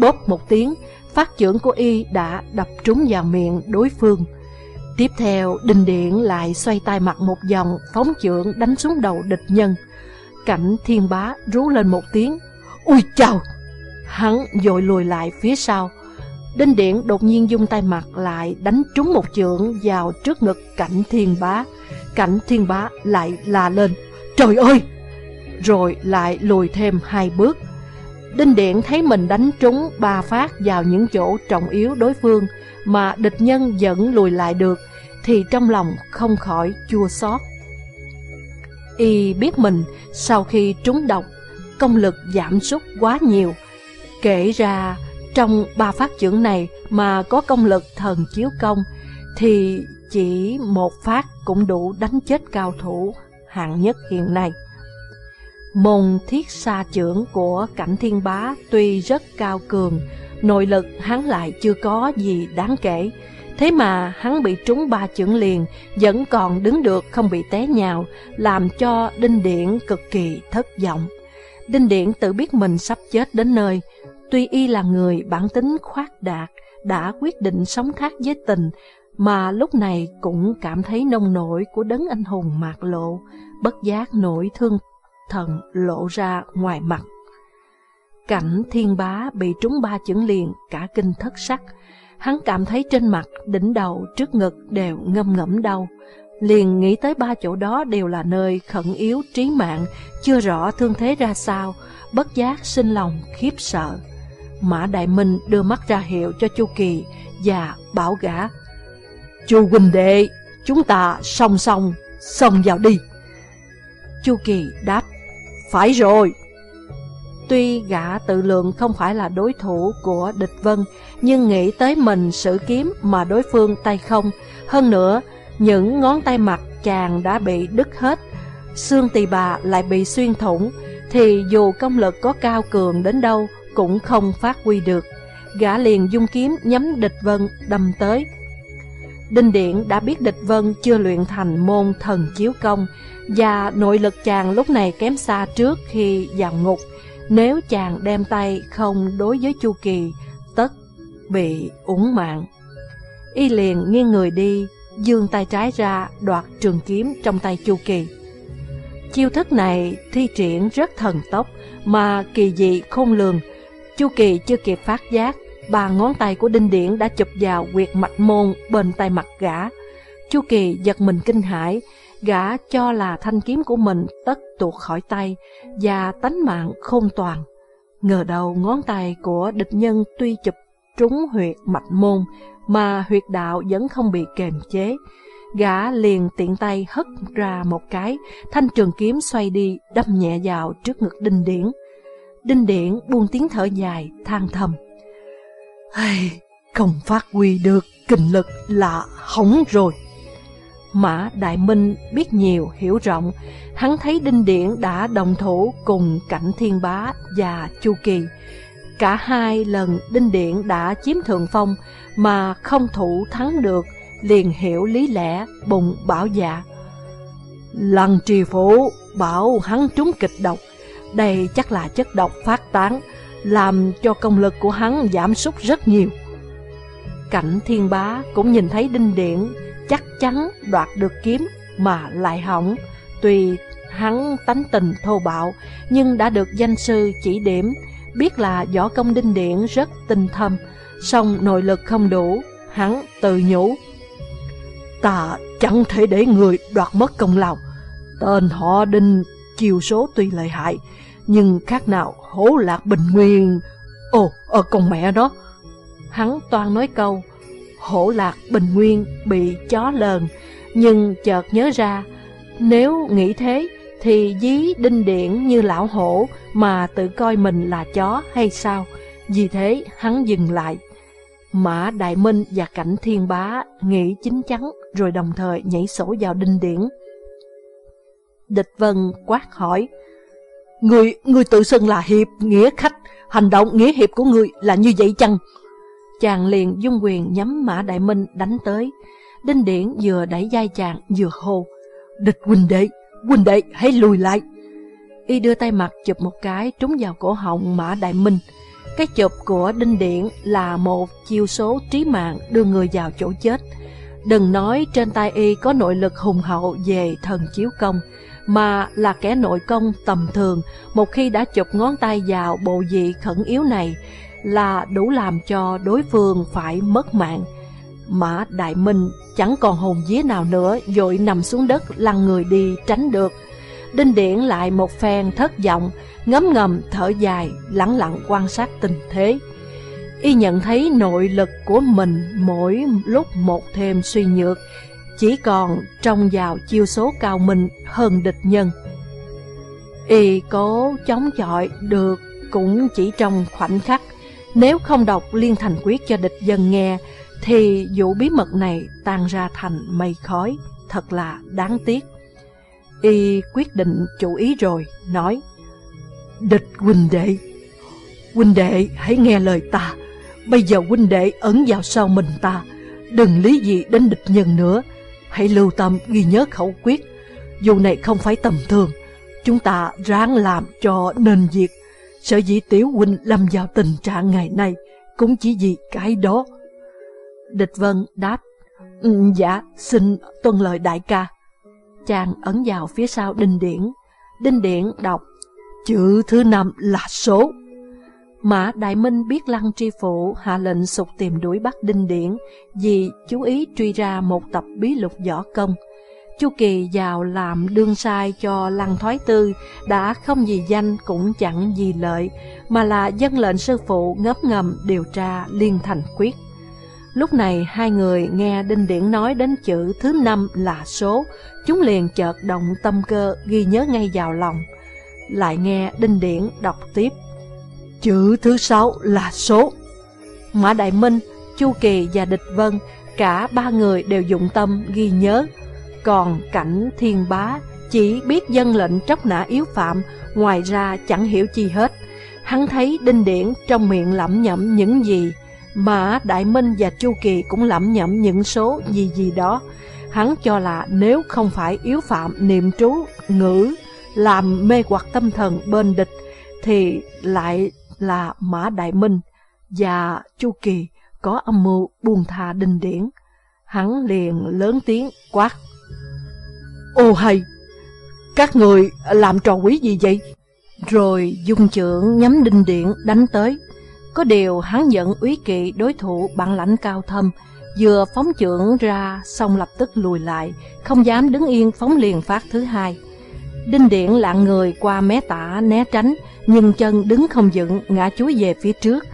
bóp một tiếng, phát trưởng của y đã đập trúng vào miệng đối phương. Tiếp theo, đình Điện lại xoay tay mặt một vòng, phóng trưởng đánh xuống đầu địch nhân. Cảnh thiên bá rú lên một tiếng, Ui chào! Hắn dội lùi lại phía sau. Đinh Điện đột nhiên dung tay mặt lại đánh trúng một chưởng vào trước ngực cảnh thiên bá. Cảnh thiên bá lại la lên, Trời ơi! Rồi lại lùi thêm hai bước. Đinh Điện thấy mình đánh trúng ba phát vào những chỗ trọng yếu đối phương mà địch nhân vẫn lùi lại được thì trong lòng không khỏi chua xót. Y biết mình sau khi trúng độc, công lực giảm sút quá nhiều. Kể ra trong ba phát trưởng này mà có công lực thần chiếu công thì chỉ một phát cũng đủ đánh chết cao thủ hạng nhất hiện nay. Môn thiết xa trưởng của cảnh thiên bá tuy rất cao cường, nội lực hắn lại chưa có gì đáng kể. Thế mà hắn bị trúng ba chưởng liền, vẫn còn đứng được không bị té nhào, làm cho Đinh Điển cực kỳ thất vọng. Đinh Điển tự biết mình sắp chết đến nơi, tuy y là người bản tính khoát đạt, đã quyết định sống khác với tình, mà lúc này cũng cảm thấy nông nổi của đấng anh hùng mạc lộ, bất giác nổi thương thần lộ ra ngoài mặt. Cảnh thiên bá bị trúng ba chưởng liền, cả kinh thất sắc. Hắn cảm thấy trên mặt, đỉnh đầu, trước ngực đều ngâm ngẫm đau. Liền nghĩ tới ba chỗ đó đều là nơi khẩn yếu trí mạng, chưa rõ thương thế ra sao, bất giác sinh lòng khiếp sợ. Mã Đại Minh đưa mắt ra hiệu cho Chu Kỳ và bảo gã. Chu huynh đệ, chúng ta song song, xông vào đi. Chu Kỳ đáp phải rồi. Tuy gã tự lượng không phải là đối thủ của địch vân, nhưng nghĩ tới mình sử kiếm mà đối phương tay không. Hơn nữa, những ngón tay mặt chàng đã bị đứt hết, xương tỳ bà lại bị xuyên thủng, thì dù công lực có cao cường đến đâu cũng không phát huy được. Gã liền dung kiếm nhắm địch vân đâm tới. Đinh Điện đã biết địch vân chưa luyện thành môn thần chiếu công, và nội lực chàng lúc này kém xa trước khi vào ngục. Nếu chàng đem tay không đối với Chu Kỳ, tất bị uống mạng. Y liền nghiêng người đi, dương tay trái ra đoạt trường kiếm trong tay Chu Kỳ. Chiêu thức này thi triển rất thần tốc mà kỳ dị không lường. Chu Kỳ chưa kịp phát giác, ba ngón tay của Đinh Điển đã chụp vào quyệt mạch môn bên tay mặt gã. Chu Kỳ giật mình kinh hãi, Gã cho là thanh kiếm của mình tất tuột khỏi tay và tánh mạng không toàn. Ngờ đầu ngón tay của địch nhân tuy chụp trúng huyệt mạch môn mà huyệt đạo vẫn không bị kềm chế. Gã liền tiện tay hất ra một cái, thanh trường kiếm xoay đi đâm nhẹ vào trước ngực đinh điển. Đinh Điển buông tiếng thở dài, than thầm. Hay, không phát huy được kinh lực là hỏng rồi. Mã Đại Minh biết nhiều, hiểu rộng, hắn thấy Đinh Điển đã đồng thủ cùng Cảnh Thiên Bá và Chu Kỳ. Cả hai lần Đinh Điển đã chiếm thượng phong mà không thủ thắng được, liền hiểu lý lẽ, bụng bảo dạ. Lần trì phủ bảo hắn trúng kịch độc, đây chắc là chất độc phát tán, làm cho công lực của hắn giảm sút rất nhiều. Cảnh thiên bá cũng nhìn thấy đinh điển chắc chắn đoạt được kiếm mà lại hỏng. Tuy hắn tánh tình thô bạo nhưng đã được danh sư chỉ điểm, biết là võ công đinh điển rất tinh thâm, song nội lực không đủ, hắn tự nhủ. Ta chẳng thể để người đoạt mất công lao. Tên họ đinh chiều số tuy lợi hại, nhưng khác nào hổ lạc bình nguyên. Ồ, ở con mẹ đó. Hắn toàn nói câu, hổ lạc bình nguyên bị chó lờn, nhưng chợt nhớ ra, nếu nghĩ thế thì dí đinh điển như lão hổ mà tự coi mình là chó hay sao? Vì thế hắn dừng lại. Mã Đại Minh và Cảnh Thiên Bá nghĩ chính chắn rồi đồng thời nhảy sổ vào đinh điển. Địch Vân quát hỏi, Người, người tự xưng là hiệp, nghĩa khách, hành động nghĩa hiệp của người là như vậy chăng? Chàng liền dung quyền nhắm Mã Đại Minh đánh tới. Đinh Điển vừa đẩy vai chàng vừa hô. Địch huynh đệ, huynh đệ hãy lùi lại. Y đưa tay mặt chụp một cái trúng vào cổ họng Mã Đại Minh. Cái chụp của Đinh Điển là một chiêu số trí mạng đưa người vào chỗ chết. Đừng nói trên tay y có nội lực hùng hậu về thần chiếu công, mà là kẻ nội công tầm thường, một khi đã chụp ngón tay vào bộ vị khẩn yếu này, là đủ làm cho đối phương phải mất mạng. Mã Đại Minh chẳng còn hồn vía nào nữa, dội nằm xuống đất lăn người đi tránh được. Đinh Điển lại một phen thất vọng, ngấm ngầm thở dài, lặng lặng quan sát tình thế. Y nhận thấy nội lực của mình mỗi lúc một thêm suy nhược, chỉ còn trong vào chiêu số cao minh hơn địch nhân. Y cố chống chọi được cũng chỉ trong khoảnh khắc, nếu không đọc liên thành quyết cho địch dân nghe, thì vụ bí mật này tan ra thành mây khói, thật là đáng tiếc. Y quyết định chủ ý rồi, nói Địch huynh đệ, huynh đệ hãy nghe lời ta, bây giờ huynh đệ ẩn vào sau mình ta, đừng lý gì đến địch nhân nữa, hãy lưu tâm ghi nhớ khẩu quyết, dù này không phải tầm thường, chúng ta ráng làm cho nên việc Sở dĩ Tiểu huynh lâm vào tình trạng ngày nay cũng chỉ vì cái đó. Địch Vân đáp, ừ, dạ, xin tuân lời đại ca. Chàng ấn vào phía sau Đinh Điển. Đinh Điển đọc, chữ thứ năm là số. Mã Đại Minh biết Lăng Tri Phụ hạ lệnh sục tìm đuổi bắt Đinh Điển vì chú ý truy ra một tập bí lục võ công. Chu Kỳ vào làm đương sai cho Lăng Thoái Tư đã không gì danh cũng chẳng gì lợi, mà là dân lệnh sư phụ ngấp ngầm điều tra liên thành quyết. Lúc này hai người nghe Đinh Điển nói đến chữ thứ năm là số, chúng liền chợt động tâm cơ ghi nhớ ngay vào lòng. Lại nghe Đinh Điển đọc tiếp. Chữ thứ sáu là số. Mã Đại Minh, Chu Kỳ và Địch Vân, cả ba người đều dụng tâm ghi nhớ, còn cảnh thiên bá chỉ biết dân lệnh tróc nã yếu phạm, ngoài ra chẳng hiểu chi hết. Hắn thấy Đinh Điển trong miệng lẩm nhẩm những gì, mà Đại Minh và Chu Kỳ cũng lẩm nhẩm những số gì gì đó. Hắn cho là nếu không phải yếu phạm niệm trú, ngữ, làm mê hoặc tâm thần bên địch, thì lại là Mã Đại Minh và Chu Kỳ có âm mưu buông tha Đinh Điển. Hắn liền lớn tiếng quát Ô hay, các người làm trò quý gì vậy? Rồi dung trưởng nhắm đinh điện đánh tới. Có điều hắn giận úy kỵ đối thủ bản lãnh cao thâm, vừa phóng trưởng ra xong lập tức lùi lại, không dám đứng yên phóng liền phát thứ hai. Đinh điện lạng người qua mé tả né tránh, nhưng chân đứng không dựng, ngã chuối về phía trước.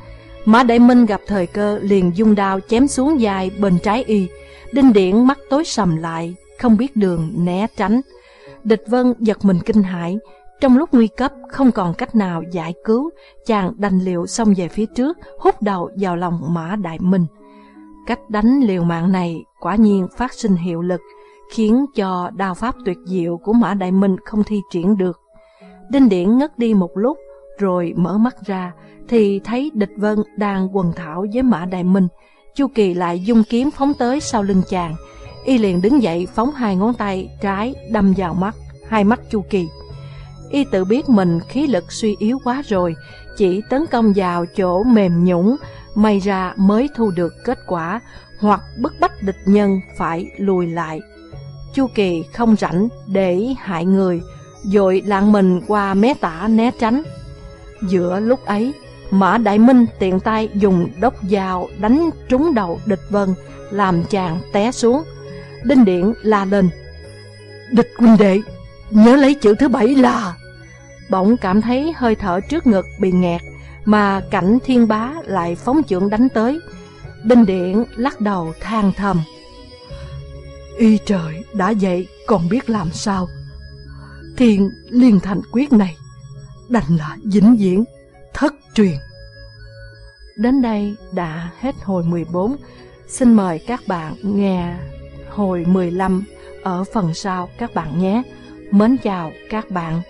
Mã Đại Minh gặp thời cơ liền dung đao chém xuống dài bên trái y. Đinh điện mắt tối sầm lại, không biết đường né tránh. Địch Vân giật mình kinh hãi, Trong lúc nguy cấp không còn cách nào giải cứu, chàng đành liều xông về phía trước, hút đầu vào lòng Mã Đại Minh. Cách đánh liều mạng này quả nhiên phát sinh hiệu lực, khiến cho đao pháp tuyệt diệu của Mã Đại Minh không thi triển được. Đinh Điển ngất đi một lúc, rồi mở mắt ra, thì thấy địch vân đang quần thảo với Mã Đại Minh. Chu Kỳ lại dung kiếm phóng tới sau lưng chàng. Y liền đứng dậy phóng hai ngón tay trái đâm vào mắt, hai mắt Chu Kỳ. Y tự biết mình khí lực suy yếu quá rồi, chỉ tấn công vào chỗ mềm nhũng, may ra mới thu được kết quả, hoặc bức bách địch nhân phải lùi lại. Chu Kỳ không rảnh để hại người, dội lạng mình qua mé tả né tránh. Giữa lúc ấy, Mã Đại Minh tiện tay dùng đốc dao đánh trúng đầu địch vân, làm chàng té xuống. Đinh Điện la lên. Địch huynh đệ, nhớ lấy chữ thứ bảy là... Bỗng cảm thấy hơi thở trước ngực bị nghẹt, mà cảnh thiên bá lại phóng trưởng đánh tới. Đinh Điện lắc đầu than thầm. Y trời đã vậy còn biết làm sao Thiên liên thành quyết này Đành là vĩnh viễn thất truyền Đến đây đã hết hồi 14 Xin mời các bạn nghe hồi 15 ở phần sau các bạn nhé. Mến chào các bạn.